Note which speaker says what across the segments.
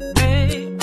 Speaker 1: Hey.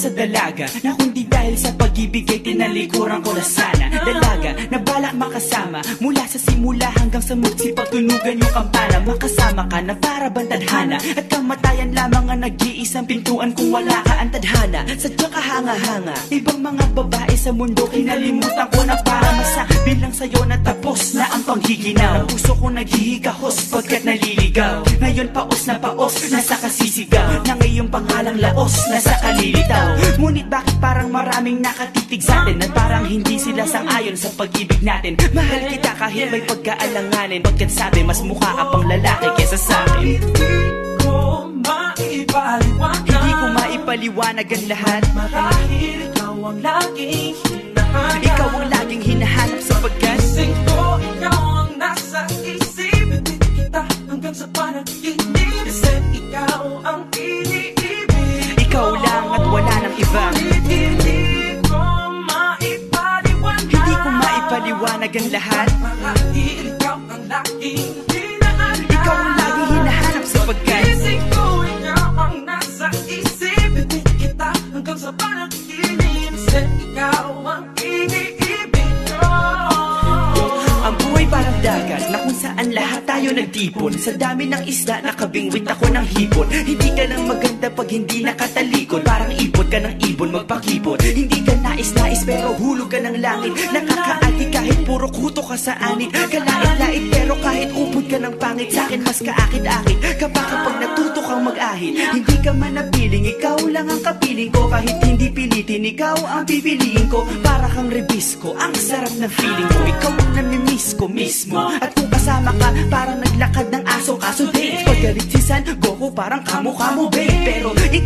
Speaker 1: Sa dalaga. Na kundi dahil sa pag-ibig ay tinalikuran ko na sana. Dalaga na balak makasama. Mula sa simula hanggang sa mutsi Pagtunugan yung kampana. Makasama ka na para bantadhana At kamatayan lamang ang nag-iisang pintuan Kung wala ka ang tadhana. Sadyang kahanga-hanga. Ibang mga babae sa mundo Kinalimutan ko na para masabi lang sa'yo na tapos na ang panghiginaw Puso ko naghihikahos pagkat naliligaw. Ngayon paos na paos, nasa kasisigaw. Na ngayong pangalang laos, nasa kalilitaw Ngunit bakit parang maraming nakatitig sa atin At parang hindi sila sang-ayon sa pag-ibig natin? Mahal kita kahit may pagkaalanganin. Pagkat sabi mas mukha ka pang lalaki kesa sa akin?
Speaker 2: Hindi ko maipaliwanag
Speaker 1: Hindi ko maipaliwanag ang lahat.
Speaker 2: Marahil ikaw ang laging hinahanap.
Speaker 1: Ikaw ang laging hinahanap sapagkat iba.
Speaker 2: Hindi ko maipaliwanag
Speaker 1: Hindi ko maipaliwanag ang lahat.
Speaker 2: Marahil ikaw ang laging hinahanap
Speaker 1: Ikaw ang laging hinahanap sapagkat
Speaker 2: Gising ko, ikaw ang nasa isip Hindi kita hanggang sa panaginip Kasi ikaw ang iniibig ko
Speaker 1: Ang buhay parang dagat na kung saan lahat tayo nagtipon. Sa dami ng isda nakabingwit ako ng hipon. Hindi ka lang maganda pag hindi nakatalikod. Parang ipot ka ng ibon magpakipot. Hindi ka nais-nais pero hulog ka ng langit. Nakakaati kahit puro kuto ka sa anit. Kalait-lait pero kahit upod ka ng pangit Sa'kin mas kaakit-akit Kapag kapag natuto kang mag-ahit. Hindi ka man napiling, ikaw lang ang kapiling ko. Kahit hindi pilitin, ikaw ang pipiliin ko. Para kang rebisco, ang sarap ng feeling ko. Ikaw ang namimiss ko mismo. At kung kasama ka, parang naglakad ng aso. Kaso date, paggalit si San Goku Parang kamo-kamo babe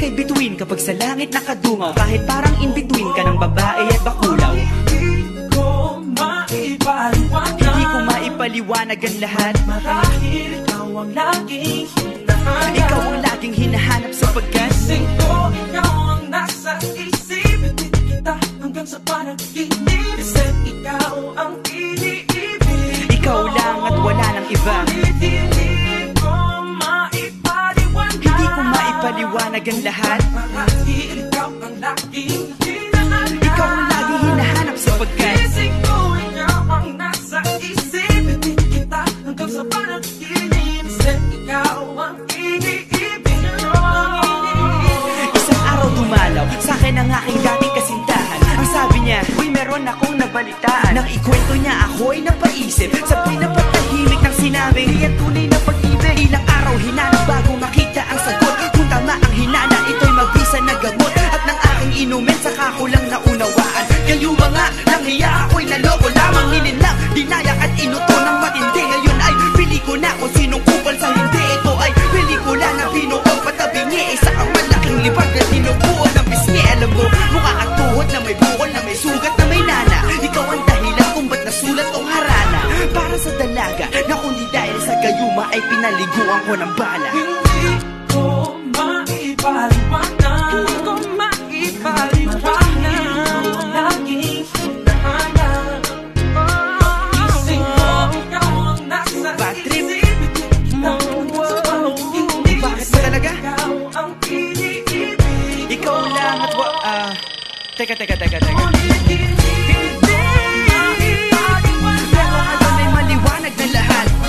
Speaker 1: Ikay between kapag sa langit nakadungaw. Kahit parang in between ka ng babae at bakulaw.
Speaker 2: Hindi ko maipaliwanag
Speaker 1: Hindi ko maipaliwanag ang lahat.
Speaker 2: Marahil ikaw ang laging hinahanap
Speaker 1: Ikaw ang laging hinahanap sapagkat
Speaker 2: Gising ko, ikaw ang nasa isip Hindi kita hanggang sa panaginip Kasi ikaw ang iniibig
Speaker 1: Ikaw lang at wala nang iba.
Speaker 2: Hindi maipaliwanag
Speaker 1: ang lahat.
Speaker 2: Marahil ikaw ang laging hinahanap
Speaker 1: Ikaw ang laging hinahanap sapagkat
Speaker 2: Gising ko, ikaw ang nasa isip. Hindi kita hanggang sa panaginip. Kasi ikaw ang iniibig
Speaker 1: Isang araw dumalaw sa akin ang aking dating kasintahan. Ang sabi niya, uy meron akong nabalitaan. Nang ikwento niya ako'y napaisip. Sabay na patahimik ng sinabi Di yan tunay naunawaan Kayo ba nga, nang hiya ako'y naloko lamang Nilinlang, dinayak at inuto ng matindi. Ngayon ay pili ko na kung sinong kupal sa hindi. Ito ay pelikula na binuo patabingi Isa kang malaking libag na tinubuo ng pisngi Alam mo, mukha kang tuhod na may bukol na may sugat na may nana. Ikaw ang dahilan kung ba't nasulat tong harana. Para sa dalaga na kundi dahil sa gayuma ay pinaliguan ko ng bala.
Speaker 2: Hindi ko maipaliwanag Teka,
Speaker 1: teka, teka, teka. Hindi ako may maliwanag na lahat